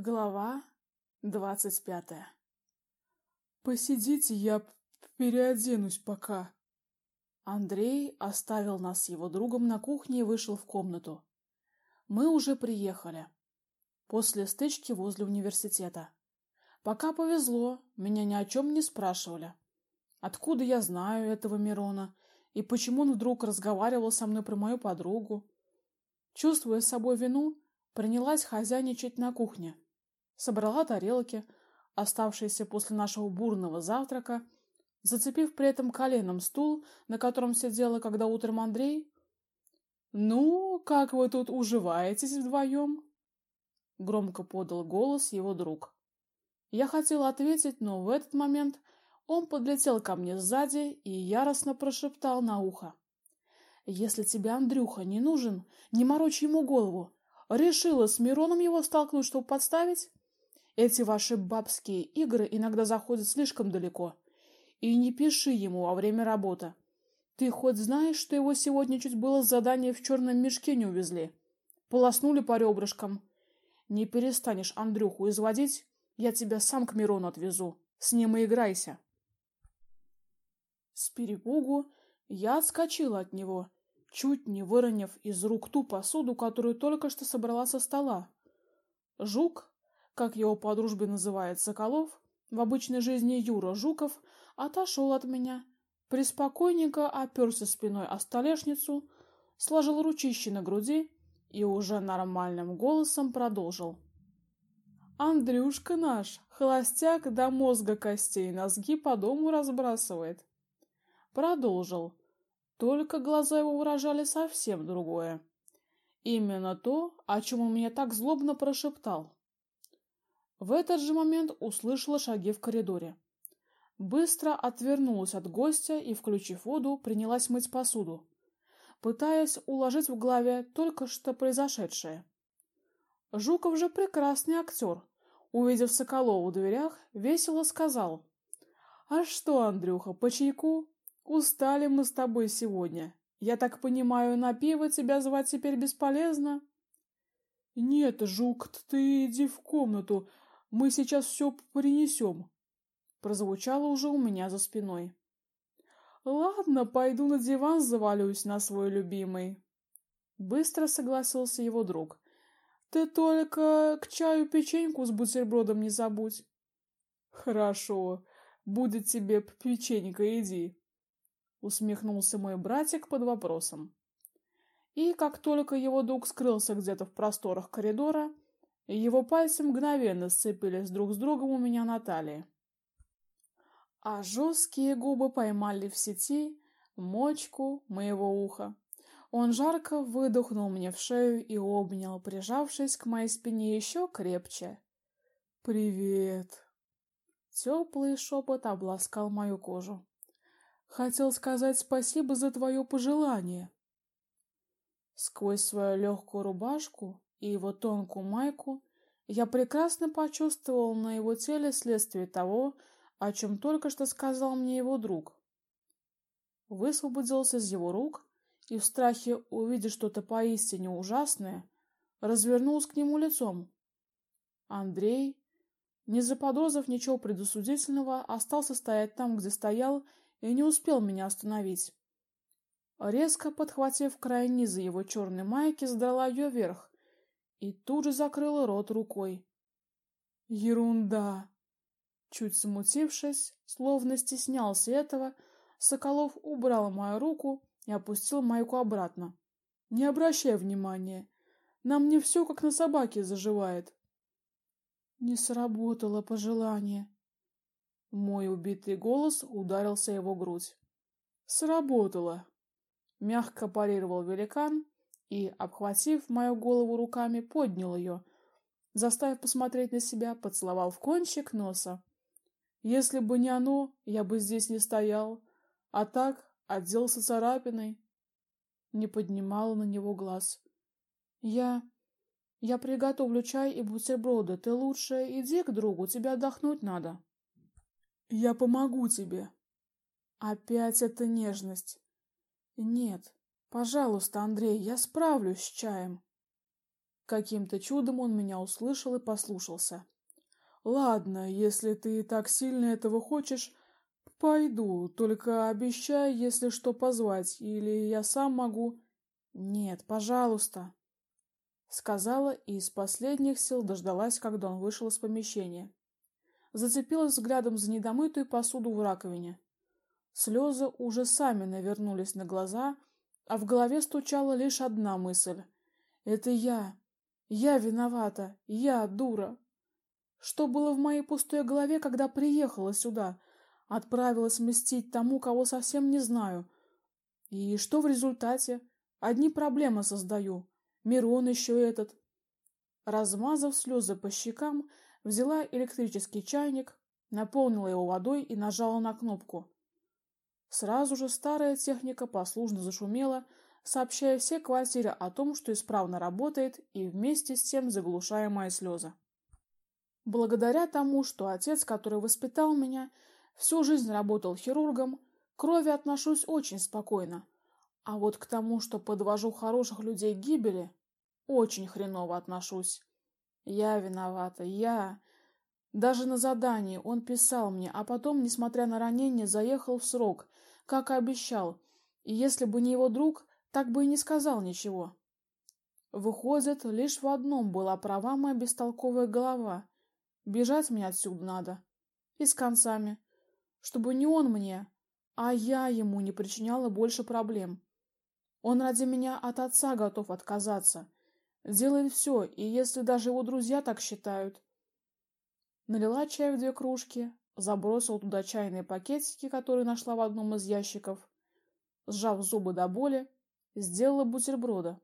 Глава двадцать пятая. Посидите, я переоденусь пока. Андрей оставил нас с его другом на кухне и вышел в комнату. Мы уже приехали. После стычки возле университета. Пока повезло, меня ни о чем не спрашивали. Откуда я знаю этого Мирона и почему он вдруг разговаривал со мной про мою подругу? Чувствуя с собой вину, принялась хозяйничать на кухне. Собрала тарелки, оставшиеся после нашего бурного завтрака, зацепив при этом коленом стул, на котором сидела когда утром Андрей. Ну, как вы тут уживаетесь вдвоем?» громко подал голос его друг. Я хотела ответить, но в этот момент он подлетел ко мне сзади и яростно прошептал на ухо: "Если тебе Андрюха не нужен, не морочь ему голову. Решила с Мироном его столкнуть, чтобы подставить? Эти ваши бабские игры иногда заходят слишком далеко. И не пиши ему во время работы. Ты хоть знаешь, что его сегодня чуть было задание в черном мешке не увезли? Полоснули по ребрышкам. Не перестанешь Андрюху изводить, я тебя сам к Мирону отвезу. С ним и играйся. С перепугу я отскочила от него чуть не выронив из рук ту посуду, которую только что собрала со стола. Жук, как его по дружбе называет Соколов, в обычной жизни Юра Жуков, отошел от меня, приспокойненько оперся спиной о столешницу, сложил ручище на груди и уже нормальным голосом продолжил. Андрюшка наш, холостяк до мозга костей, мозги по дому разбрасывает. Продолжил, только глаза его выражали совсем другое. Именно то, о чем он мне так злобно прошептал. В этот же момент услышала шаги в коридоре. Быстро отвернулась от гостя и, включив воду, принялась мыть посуду, пытаясь уложить в голове только что произошедшее. Жуков же прекрасный актер. Увидев Соколова в дверях, весело сказал: "А что, Андрюха, по чайку? Устали мы с тобой сегодня. Я так понимаю, на пиво тебя звать теперь бесполезно? Нет, жук, ты иди в комнату. Мы сейчас все принесем. Прозвучало уже у меня за спиной. Ладно, пойду на диван завалюсь на свой любимый. Быстро согласился его друг. Ты только к чаю печеньку с бутербродом не забудь. Хорошо, будет тебе печенька, иди усмехнулся мой братик под вопросом. И как только его друг скрылся где-то в просторах коридора, его пальцы мгновенно сцепились друг с другом у меня на талии. А жесткие губы поймали в сети мочку моего уха. Он жарко выдохнул мне в шею и обнял, прижавшись к моей спине еще крепче. Привет. Теплый шепот обласкал мою кожу. Хотел сказать спасибо за твое пожелание. Сквозь свою легкую рубашку и его тонкую майку я прекрасно почувствовал на его теле следствие того, о чем только что сказал мне его друг. Высвободился из его рук и в страхе увидев что-то поистине ужасное, развернулся к нему лицом. Андрей, не заподозрив ничего предосудительного, остался стоять там, где стоял, и не успел меня остановить. Резко подхватив край низа его черной майки, задрала ее вверх и тут же закрыла рот рукой. Ерунда. Чуть смутившись, словно стеснялся этого, Соколов убрал мою руку и опустил майку обратно. Не обращай внимания. На мне все как на собаке заживает. Не сработало пожелание. Мой убитый голос ударился его грудь. Сработало. Мягко парировал великан и, обхватив мою голову руками, поднял ее, заставив посмотреть на себя, поцеловал в кончик носа. Если бы не оно, я бы здесь не стоял, а так отделался царапиной. Не поднимала на него глаз. Я я приготовлю чай и бутерброды. Ты лучше иди к другу, тебе отдохнуть надо. Я помогу тебе. Опять эта нежность. Нет, пожалуйста, Андрей, я справлюсь с чаем. Каким-то чудом он меня услышал и послушался. Ладно, если ты так сильно этого хочешь, пойду, только обещай, если что, позвать, или я сам могу. Нет, пожалуйста, сказала и из последних сил дождалась, когда он вышел из помещения. Зацепилась взглядом за недомытую посуду в раковине. Слезы уже сами навернулись на глаза, а в голове стучала лишь одна мысль: это я. Я виновата. Я дура. Что было в моей пустой голове, когда приехала сюда? Отправилась мстить тому, кого совсем не знаю. И что в результате? Одни проблемы создаю. Мирон еще этот. Размазав слезы по щекам, взяла электрический чайник, наполнила его водой и нажала на кнопку. Сразу же старая техника послушно зашумела, сообщая всей квартире о том, что исправно работает, и вместе с тем заглушая мои слезы. Благодаря тому, что отец, который воспитал меня, всю жизнь работал хирургом, к крови отношусь очень спокойно. А вот к тому, что подвожу хороших людей к гибели, очень хреново отношусь. Я виновата, я. Даже на задании он писал мне, а потом, несмотря на ранение, заехал в срок, как и обещал. И если бы не его друг, так бы и не сказал ничего. Выходит, лишь в одном была права моя бестолковая голова. Бежать мне отсюда надо. И с концами. Чтобы не он мне, а я ему не причиняла больше проблем. Он ради меня от отца готов отказаться. Делает все, и если даже его друзья так считают. Налила чай в две кружки, забросила туда чайные пакетики, которые нашла в одном из ящиков. Сжав зубы до боли, сделала бутерброда.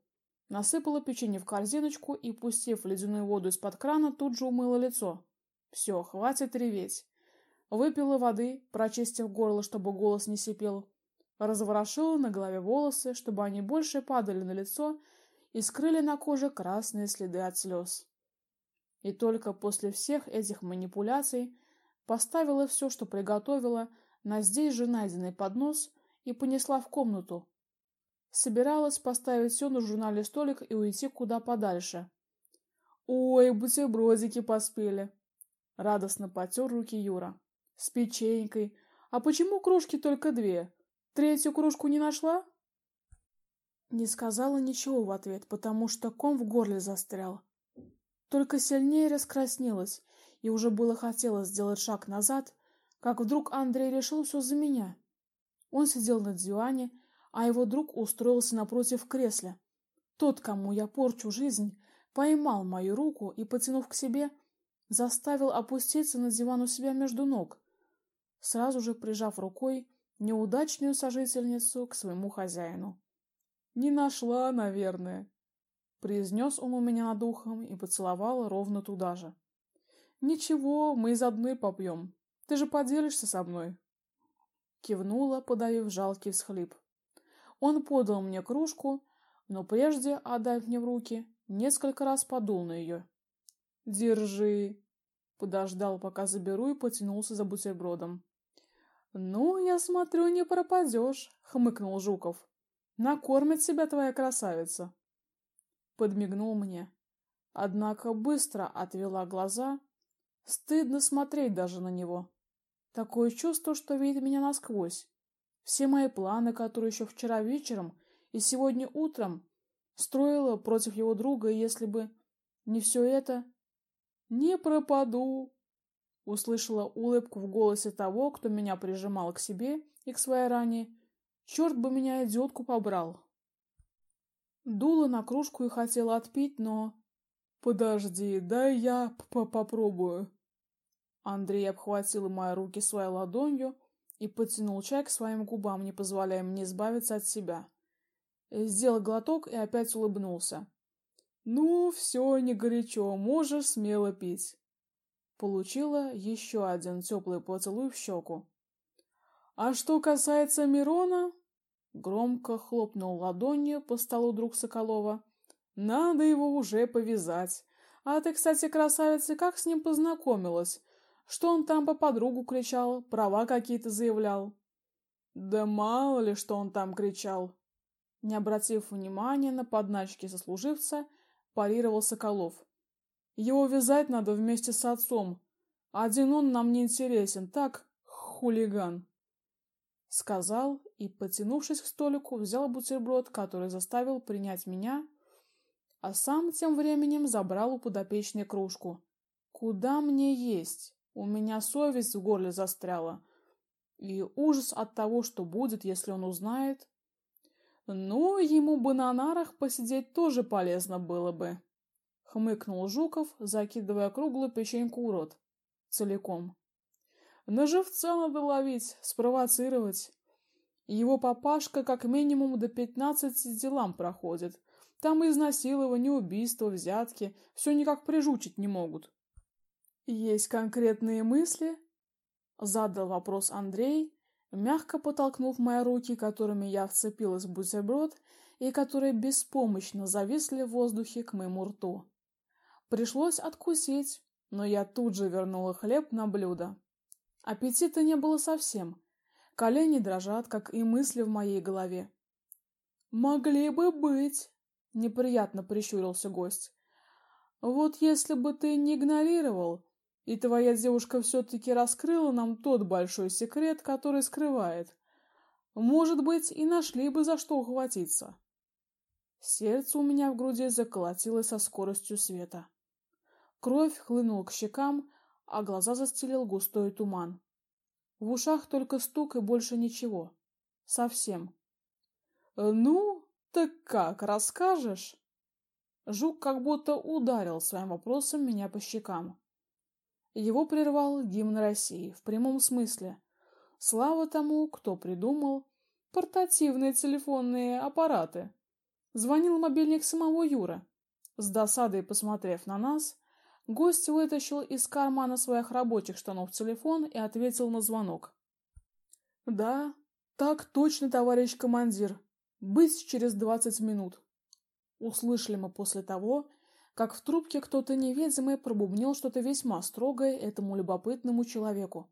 Насыпала печенье в корзиночку и, пустив ледяную воду из-под крана, тут же умыла лицо. Все, хватит реветь. Выпила воды, прочистив горло, чтобы голос не сипел. Разворошила на голове волосы, чтобы они больше падали на лицо и скрыли на коже красные следы от слез. И только после всех этих манипуляций поставила все, что приготовила, на здесь же найденный поднос и понесла в комнату. Собиралась поставить все на журнале столик и уйти куда подальше. Ой, бутербродики поспели. Радостно потер руки Юра. С печенькой. А почему кружки только две? Третью кружку не нашла? Не сказала ничего в ответ, потому что ком в горле застрял. Только сильнее раскраснелась, и уже было хотела сделать шаг назад, как вдруг Андрей решил все за меня. Он сидел на диване, а его друг устроился напротив кресла. Тот, кому я порчу жизнь, поймал мою руку и, потянув к себе, заставил опуститься на диван у себя между ног, сразу же прижав рукой неудачную сожительницу к своему хозяину. Не нашла, наверное, произнес он у меня над ухом и поцеловал ровно туда же. Ничего, мы из одной попьем. Ты же поделишься со мной. Кивнула, подавив жалкий всхлип. Он подал мне кружку, но прежде, отдав мне в руки, несколько раз подул на ее. Держи. Подождал, пока заберу, и потянулся за бутербродом. Ну, я смотрю, не пропадешь, хмыкнул Жуков. Накормит себя твоя красавица. Подмигнул мне. Однако быстро отвела глаза. Стыдно смотреть даже на него. Такое чувство, что видит меня насквозь. Все мои планы, которые еще вчера вечером и сегодня утром строила против его друга, если бы не все это, не пропаду. Услышала улыбку в голосе того, кто меня прижимал к себе и к своей ране. Черт бы меня идиотку побрал. Дула на кружку и хотела отпить, но Подожди, дай я попробую. Андрей обхватил мои руки своей ладонью и потянул чай к своим губам, не позволяя мне избавиться от себя. Сделал глоток и опять улыбнулся. Ну, все, не горячо, можешь смело пить. Получила еще один теплый поцелуй в щеку. А что касается Мирона, громко хлопнул ладонью по столу друг Соколова. Надо его уже повязать. А ты, кстати, красавица, как с ним познакомилась? Что он там по подругу кричал, права какие-то заявлял? Да мало ли, что он там кричал. Не обратив внимания на подначки сослуживца, парировал Соколов. Его вязать надо вместе с отцом. Один он нам не интересен, так, хулиган. Сказал и, потянувшись к столику, взял бутерброд, который заставил принять меня, а сам тем временем забрал у подопечной кружку. Куда мне есть? У меня совесть в горле застряла. И ужас от того, что будет, если он узнает. Ну, ему бы на нарах посидеть тоже полезно было бы хмыкнул Жуков, закидывая круглую печеньку в рот. Целиком. На живца надо ловить, спровоцировать. Его папашка как минимум до пятнадцати делам проходит. Там и изнасилование, убийство, взятки. Все никак прижучить не могут. Есть конкретные мысли? Задал вопрос Андрей, мягко потолкнув мои руки, которыми я вцепилась в бутерброд и которые беспомощно зависли в воздухе к моему рту. Пришлось откусить, но я тут же вернула хлеб на блюдо. Аппетита не было совсем. Колени дрожат, как и мысли в моей голове. Могли бы быть, неприятно прищурился гость. Вот если бы ты не игнорировал, и твоя девушка все таки раскрыла нам тот большой секрет, который скрывает, может быть, и нашли бы за что ухватиться. Сердце у меня в груди заколотилось со скоростью света. Кровь хлынула к щекам, а глаза застелил густой туман. В ушах только стук и больше ничего. Совсем. Ну, так как, расскажешь? Жук как будто ударил своим вопросом меня по щекам. Его прервал гимн России в прямом смысле. Слава тому, кто придумал портативные телефонные аппараты. Звонил мобильник самого Юра. С досадой посмотрев на нас, Гость вытащил из кармана своих рабочих штанов телефон и ответил на звонок. Да, так точно, товарищ командир. Быть через двадцать минут. Услышали мы после того, как в трубке кто-то неведомый пробубнил что-то весьма строгое этому любопытному человеку.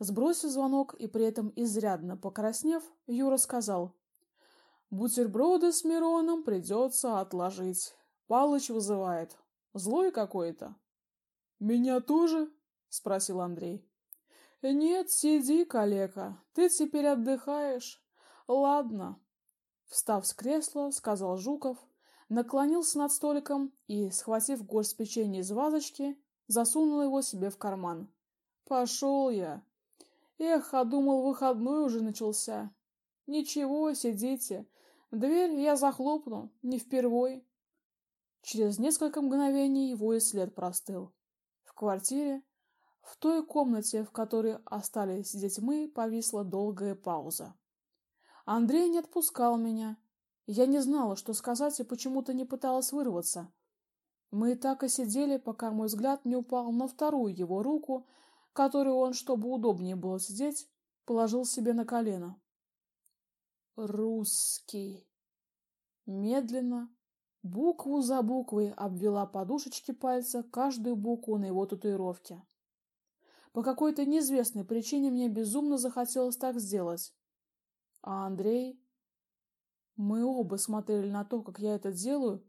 Сбросив звонок и при этом изрядно покраснев, Юра сказал: "Бутерброды с Мироном придется отложить. Палыч вызывает. Злой какой-то. Меня тоже? спросил Андрей. Нет, сиди, калека. Ты теперь отдыхаешь. Ладно. Встав с кресла, сказал Жуков, наклонился над столиком и, схватив горсть печенья из вазочки, засунул его себе в карман. Пошел я. Эх, а думал, выходной уже начался. Ничего, сидите. Дверь я захлопну, не впервой. Через несколько мгновений его и след простыл. В квартире, в той комнате, в которой остались сидеть мы, повисла долгая пауза. Андрей не отпускал меня. Я не знала, что сказать, и почему-то не пыталась вырваться. Мы так и сидели, пока мой взгляд не упал на вторую его руку, которую он, чтобы удобнее было сидеть, положил себе на колено. Русский. Медленно, Букву за буквой обвела подушечки пальца каждую букву на его татуировке. По какой-то неизвестной причине мне безумно захотелось так сделать. А Андрей... Мы оба смотрели на то, как я это делаю,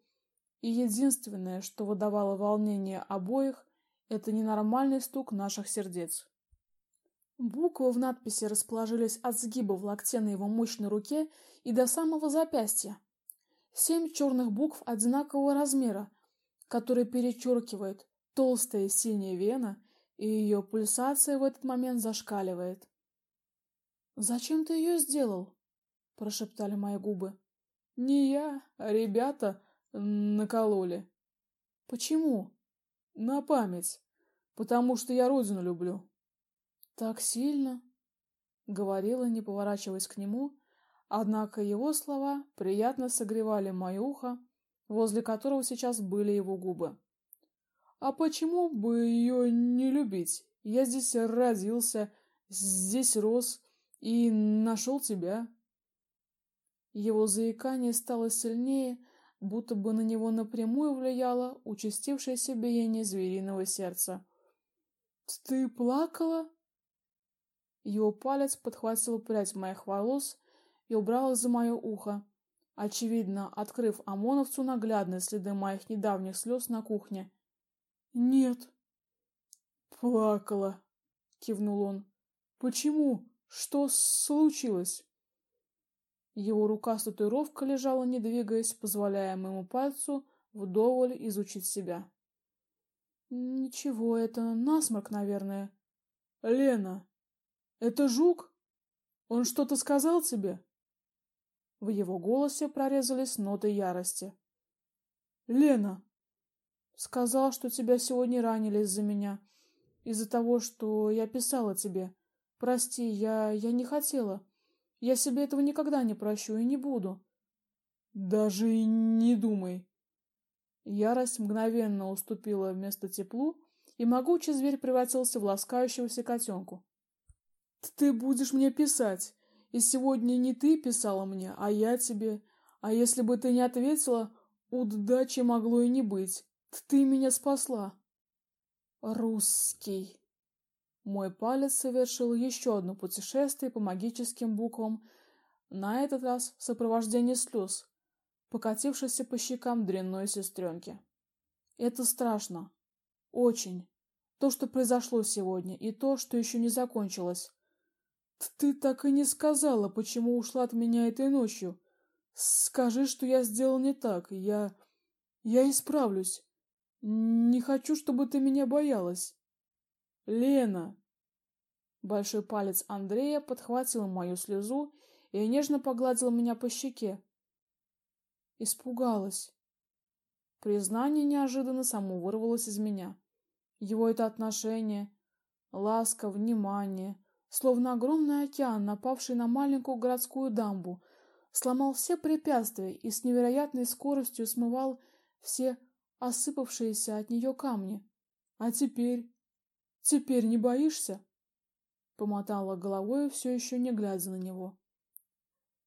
и единственное, что выдавало волнение обоих, это ненормальный стук наших сердец. Буквы в надписи расположились от сгиба в локте на его мощной руке и до самого запястья. Семь черных букв одинакового размера, которые перечеркивают толстая синяя вена, и ее пульсация в этот момент зашкаливает. Зачем ты ее сделал? прошептали мои губы. Не я, а ребята накололи. Почему? На память, потому что я родину люблю. Так сильно, говорила, не поворачиваясь к нему Однако его слова приятно согревали мое ухо, возле которого сейчас были его губы. А почему бы ее не любить? Я здесь родился, здесь рос и нашел тебя. Его заикание стало сильнее, будто бы на него напрямую влияло участившееся биение звериного сердца. Ты плакала? Его палец подхватил прядь моих волос и убрал их за мое ухо. очевидно, открыв ОМОНовцу наглядные следы моих недавних слез на кухне. «Нет». «Плакала», — кивнул он. «Почему? Что случилось?» Его рука с татуировкой лежала, не двигаясь, позволяя моему пальцу вдоволь изучить себя. «Ничего, это насморк, наверное». «Лена, это жук? Он что-то сказал тебе?» В его голосе прорезались ноты ярости. «Лена!» «Сказал, что тебя сегодня ранили из-за меня, из-за того, что я писала тебе. Прости, я... я не хотела. Я себе этого никогда не прощу и не буду». «Даже и не думай!» Ярость мгновенно уступила место теплу, и могучий зверь превратился в ласкающегося котенку. «Ты будешь мне писать, и сегодня не ты писала мне, а я тебе. А если бы ты не ответила, удачи могло и не быть. Ты меня спасла. Русский. Мой палец совершил еще одно путешествие по магическим буквам, на этот раз в сопровождении слез, покатившихся по щекам дрянной сестренки. Это страшно. Очень. То, что произошло сегодня, и то, что еще не закончилось. Ты так и не сказала, почему ушла от меня этой ночью. Скажи, что я сделал не так. Я... я исправлюсь. Не хочу, чтобы ты меня боялась. Лена. Большой палец Андрея подхватил мою слезу и нежно погладил меня по щеке. Испугалась. Признание неожиданно само вырвалось из меня. Его это отношение, ласка, внимание, словно огромный океан, напавший на маленькую городскую дамбу, сломал все препятствия и с невероятной скоростью смывал все осыпавшиеся от нее камни. А теперь? Теперь не боишься? Помотала головой, все еще не глядя на него.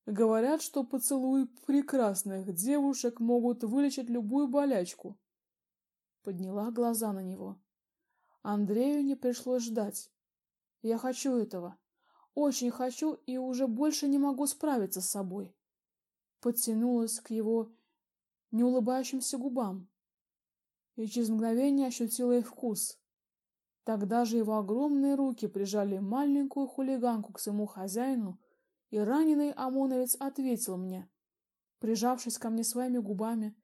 Говорят, что поцелуи прекрасных девушек могут вылечить любую болячку. Подняла глаза на него. Андрею не пришлось ждать. Я хочу этого. Очень хочу и уже больше не могу справиться с собой. Подтянулась к его неулыбающимся губам и через мгновение ощутила их вкус. Тогда же его огромные руки прижали маленькую хулиганку к своему хозяину, и раненый ОМОНовец ответил мне, прижавшись ко мне своими губами,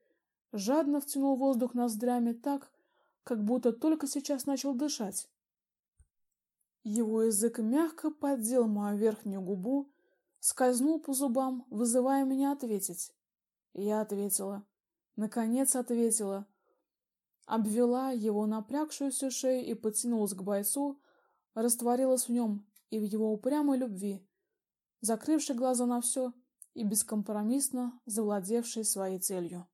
жадно втянул воздух ноздрями так, как будто только сейчас начал дышать. Его язык мягко поддел мою верхнюю губу, скользнул по зубам, вызывая меня ответить. Я ответила. Наконец ответила. Обвела его напрягшуюся шею и потянулась к бойцу, растворилась в нем и в его упрямой любви, закрывшей глаза на все и бескомпромиссно завладевшей своей целью.